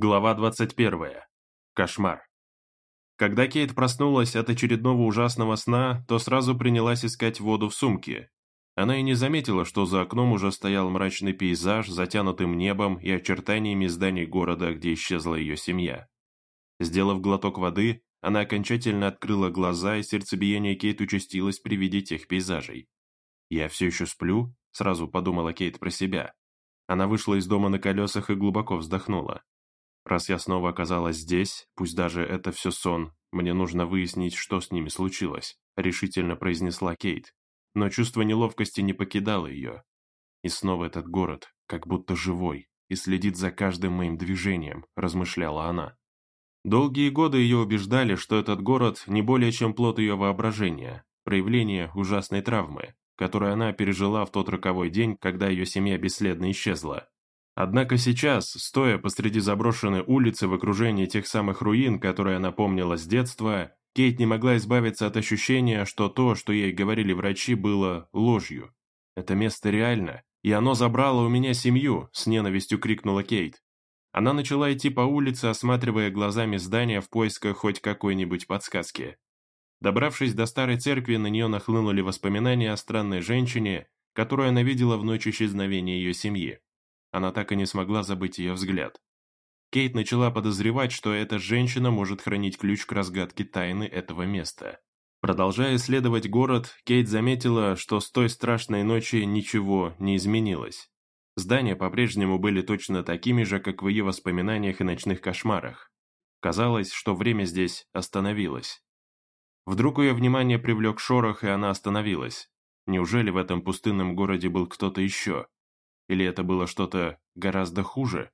Глава 21. Кошмар. Когда Кейт проснулась от очередного ужасного сна, то сразу принялась искать воду в сумке. Она и не заметила, что за окном уже стоял мрачный пейзаж, затянутым небом и очертаниями зданий города, где исчезла ее семья. Сделав глоток воды, она окончательно открыла глаза, и сердцебиение Кейт участилось при виде тех пейзажей. «Я все еще сплю?» – сразу подумала Кейт про себя. Она вышла из дома на колесах и глубоко вздохнула. Раз я снова оказалась здесь, пусть даже это все сон, мне нужно выяснить, что с ними случилось», — решительно произнесла Кейт. Но чувство неловкости не покидало ее. И снова этот город, как будто живой, и следит за каждым моим движением, размышляла она. Долгие годы ее убеждали, что этот город не более чем плод ее воображения, проявление ужасной травмы, которую она пережила в тот роковой день, когда ее семья бесследно исчезла. Однако сейчас, стоя посреди заброшенной улицы в окружении тех самых руин, которые она помнила с детства, Кейт не могла избавиться от ощущения, что то, что ей говорили врачи, было ложью. «Это место реально, и оно забрало у меня семью», – с ненавистью крикнула Кейт. Она начала идти по улице, осматривая глазами здания в поисках хоть какой-нибудь подсказки. Добравшись до старой церкви, на нее нахлынули воспоминания о странной женщине, которую она видела в ночь исчезновения ее семьи. Она так и не смогла забыть ее взгляд. Кейт начала подозревать, что эта женщина может хранить ключ к разгадке тайны этого места. Продолжая исследовать город, Кейт заметила, что с той страшной ночи ничего не изменилось. Здания по-прежнему были точно такими же, как в ее воспоминаниях и ночных кошмарах. Казалось, что время здесь остановилось. Вдруг ее внимание привлек шорох, и она остановилась. Неужели в этом пустынном городе был кто-то еще? Или это было что-то гораздо хуже?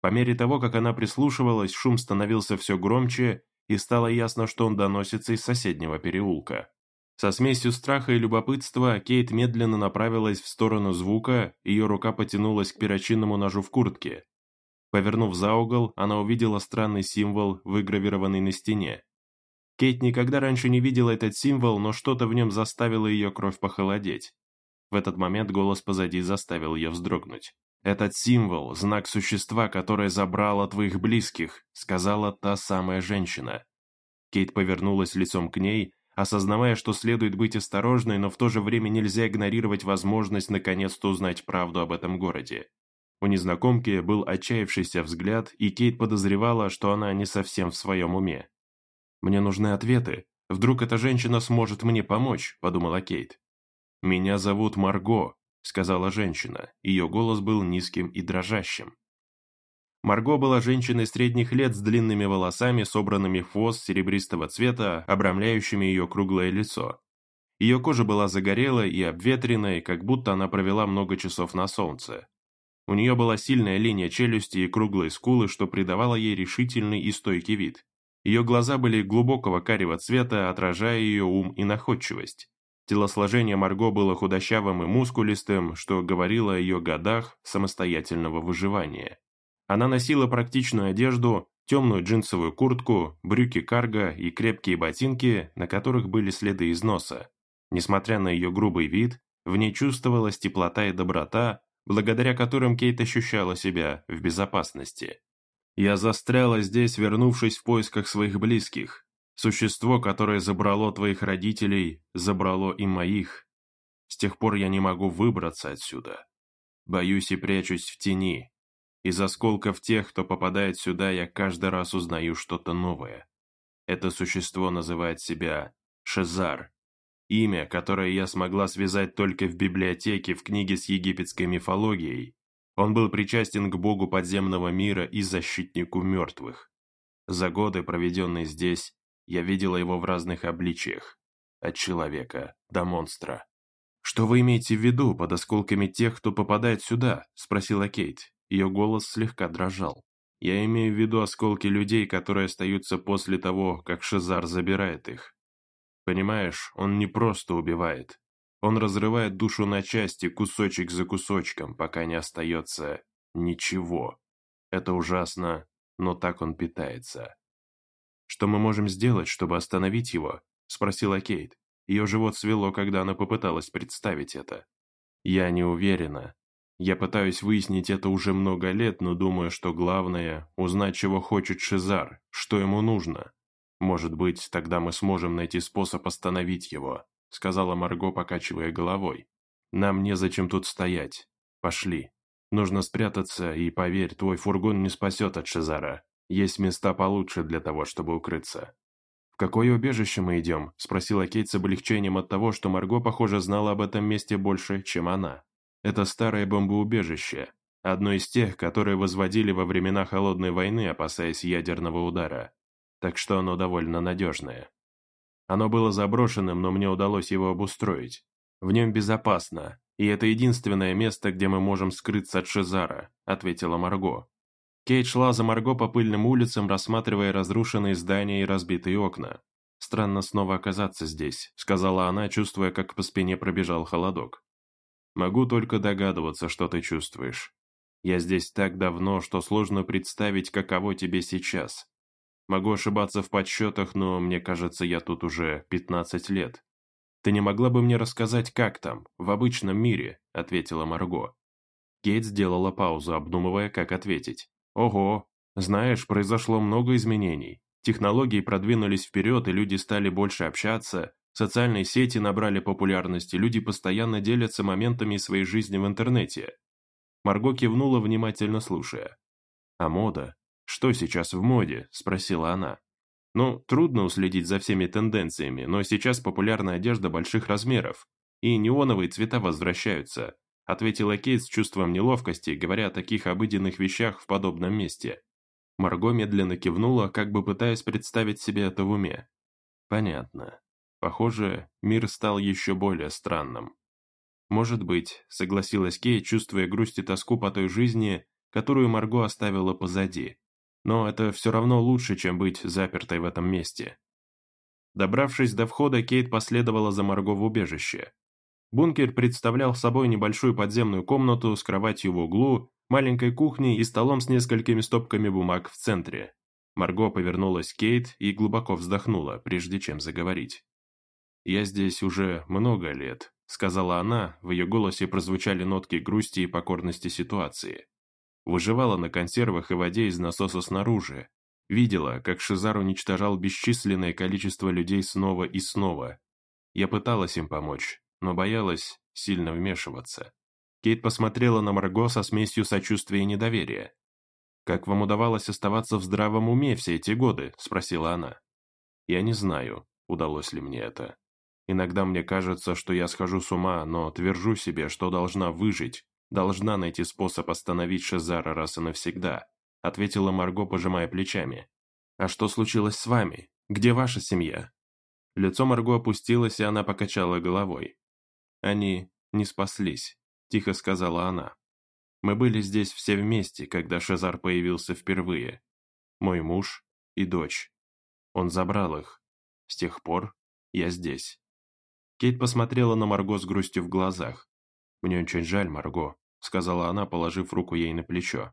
По мере того, как она прислушивалась, шум становился все громче, и стало ясно, что он доносится из соседнего переулка. Со смесью страха и любопытства Кейт медленно направилась в сторону звука, ее рука потянулась к перочинному ножу в куртке. Повернув за угол, она увидела странный символ, выгравированный на стене. Кейт никогда раньше не видела этот символ, но что-то в нем заставило ее кровь похолодеть. В этот момент голос позади заставил ее вздрогнуть. «Этот символ – знак существа, которое забрало твоих близких», – сказала та самая женщина. Кейт повернулась лицом к ней, осознавая, что следует быть осторожной, но в то же время нельзя игнорировать возможность наконец-то узнать правду об этом городе. У незнакомки был отчаявшийся взгляд, и Кейт подозревала, что она не совсем в своем уме. «Мне нужны ответы. Вдруг эта женщина сможет мне помочь», – подумала Кейт. «Меня зовут Марго», — сказала женщина. Ее голос был низким и дрожащим. Марго была женщиной средних лет с длинными волосами, собранными в хвост серебристого цвета, обрамляющими ее круглое лицо. Ее кожа была загорелой и обветренной, как будто она провела много часов на солнце. У нее была сильная линия челюсти и круглые скулы, что придавало ей решительный и стойкий вид. Ее глаза были глубокого карего цвета, отражая ее ум и находчивость. Телосложение Марго было худощавым и мускулистым, что говорило о ее годах самостоятельного выживания. Она носила практичную одежду, темную джинсовую куртку, брюки карго и крепкие ботинки, на которых были следы износа. Несмотря на ее грубый вид, в ней чувствовалась теплота и доброта, благодаря которым Кейт ощущала себя в безопасности. «Я застряла здесь, вернувшись в поисках своих близких. Существо, которое забрало твоих родителей, забрало и моих. С тех пор я не могу выбраться отсюда. Боюсь и прячусь в тени. Из осколков тех, кто попадает сюда, я каждый раз узнаю что-то новое. Это существо называет себя Шезар. Имя, которое я смогла связать только в библиотеке в книге с египетской мифологией. Он был причастен к богу подземного мира и защитнику мертвых. За годы, проведенные здесь, я видела его в разных обличиях. От человека до монстра. «Что вы имеете в виду под осколками тех, кто попадает сюда?» – спросила Кейт. Ее голос слегка дрожал. «Я имею в виду осколки людей, которые остаются после того, как Шизар забирает их. Понимаешь, он не просто убивает. Он разрывает душу на части, кусочек за кусочком, пока не остается ничего. Это ужасно, но так он питается. «Что мы можем сделать, чтобы остановить его?» – спросила Кейт. Ее живот свело, когда она попыталась представить это. «Я не уверена. Я пытаюсь выяснить это уже много лет, но думаю, что главное – узнать, чего хочет Шизар, что ему нужно. Может быть, тогда мы сможем найти способ остановить его», – сказала Марго, покачивая головой. «Нам незачем тут стоять. Пошли. Нужно спрятаться, и, поверь, твой фургон не спасет от Шизара. Есть места получше для того, чтобы укрыться». «В какое убежище мы идем?» – спросила Кейт с облегчением от того, что Марго, похоже, знала об этом месте больше, чем она. Это старое бомбоубежище, одно из тех, которые возводили во времена Холодной войны, опасаясь ядерного удара. Так что оно довольно надежное. Оно было заброшенным, но мне удалось его обустроить. В нем безопасно, и это единственное место, где мы можем скрыться от Шизара», — ответила Марго. Кейт шла за Марго по пыльным улицам, рассматривая разрушенные здания и разбитые окна. «Странно снова оказаться здесь», — сказала она, чувствуя, как по спине пробежал холодок. Могу только догадываться, что ты чувствуешь. Я здесь так давно, что сложно представить, каково тебе сейчас. Могу ошибаться в подсчетах, но мне кажется, я тут уже 15 лет. Ты не могла бы мне рассказать, как там, в обычном мире?» – ответила Марго. Кейт сделала паузу, обдумывая, как ответить. «Ого, знаешь, произошло много изменений. Технологии продвинулись вперед, и люди стали больше общаться, Социальные сети набрали популярность, и люди постоянно делятся моментами своей жизни в интернете. Марго кивнула, внимательно слушая. «А мода? Что сейчас в моде?» – спросила она. «Ну, трудно уследить за всеми тенденциями, но сейчас популярна одежда больших размеров, и неоновые цвета возвращаются», – ответила Кейт с чувством неловкости, говоря о таких обыденных вещах в подобном месте. Марго медленно кивнула, как бы пытаясь представить себе это в уме. «Понятно. Похоже, мир стал еще более странным. «Может быть», — согласилась Кей, чувствуя грусть и тоску по той жизни, которую Марго оставила позади. «Но это все равно лучше, чем быть запертой в этом месте». Добравшись до входа, Кейт последовала за Марго в убежище. Бункер представлял собой небольшую подземную комнату с кроватью в углу, маленькой кухней и столом с несколькими стопками бумаг в центре. Марго повернулась к Кейт и глубоко вздохнула, прежде чем заговорить. «Я здесь уже много лет», — сказала она, в ее голосе прозвучали нотки грусти и покорности ситуации. Выживала на консервах и воде из насоса снаружи. Видела, как Шизар уничтожал бесчисленное количество людей снова и снова. Я пыталась им помочь, но боялась сильно вмешиваться. Кейт посмотрела на Марго со смесью сочувствия и недоверия. «Как вам удавалось оставаться в здравом уме все эти годы?» – спросила она. «Я не знаю, удалось ли мне это. Иногда мне кажется, что я схожу с ума, но твержу себе, что должна выжить, должна найти способ остановить Шезара раз и навсегда», ответила Марго, пожимая плечами. «А что случилось с вами? Где ваша семья?» Лицо Марго опустилось, и она покачала головой. «Они не спаслись», – тихо сказала она. «Мы были здесь все вместе, когда Шезар появился впервые. Мой муж и дочь. Он забрал их. С тех пор я здесь». Кейт посмотрела на Марго с грустью в глазах. «Мне очень жаль, Марго», — сказала она, положив руку ей на плечо.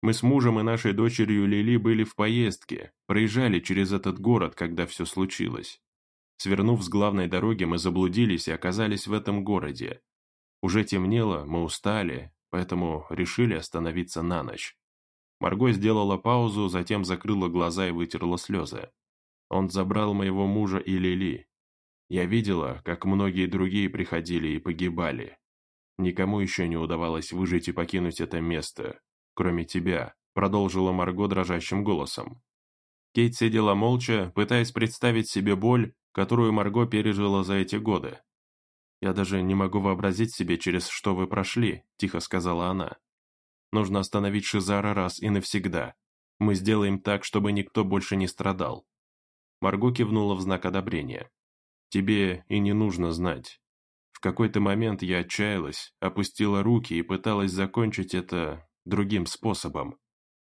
«Мы с мужем и нашей дочерью Лили были в поездке, проезжали через этот город, когда все случилось. Свернув с главной дороги, мы заблудились и оказались в этом городе. Уже темнело, мы устали, поэтому решили остановиться на ночь». Марго сделала паузу, затем закрыла глаза и вытерла слезы. «Он забрал моего мужа и Лили, я видела, как многие другие приходили и погибали. Никому еще не удавалось выжить и покинуть это место, кроме тебя», продолжила Марго дрожащим голосом. Кейт сидела молча, пытаясь представить себе боль, которую Марго пережила за эти годы. «Я даже не могу вообразить себе, через что вы прошли», – тихо сказала она. «Нужно остановить Шизара раз и навсегда. Мы сделаем так, чтобы никто больше не страдал». Марго кивнула в знак одобрения. Тебе и не нужно знать. В какой-то момент я отчаялась, опустила руки и пыталась закончить это другим способом.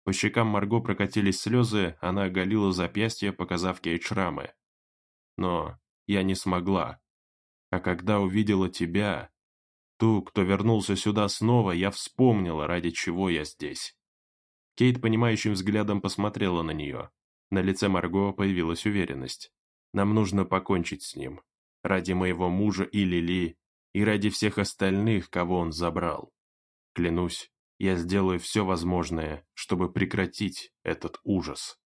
По щекам Марго прокатились слезы, она оголила запястье, показав ей шрамы. Но я не смогла. А когда увидела тебя, ту, кто вернулся сюда снова, я вспомнила, ради чего я здесь. Кейт понимающим взглядом посмотрела на нее. На лице Марго появилась уверенность. Нам нужно покончить с ним. Ради моего мужа и Лили, и ради всех остальных, кого он забрал. Клянусь, я сделаю все возможное, чтобы прекратить этот ужас.